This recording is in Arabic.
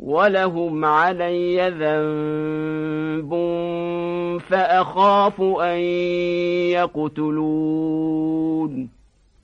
ولهم علي ذنب فأخاف أن يقتلون